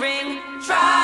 ring. Try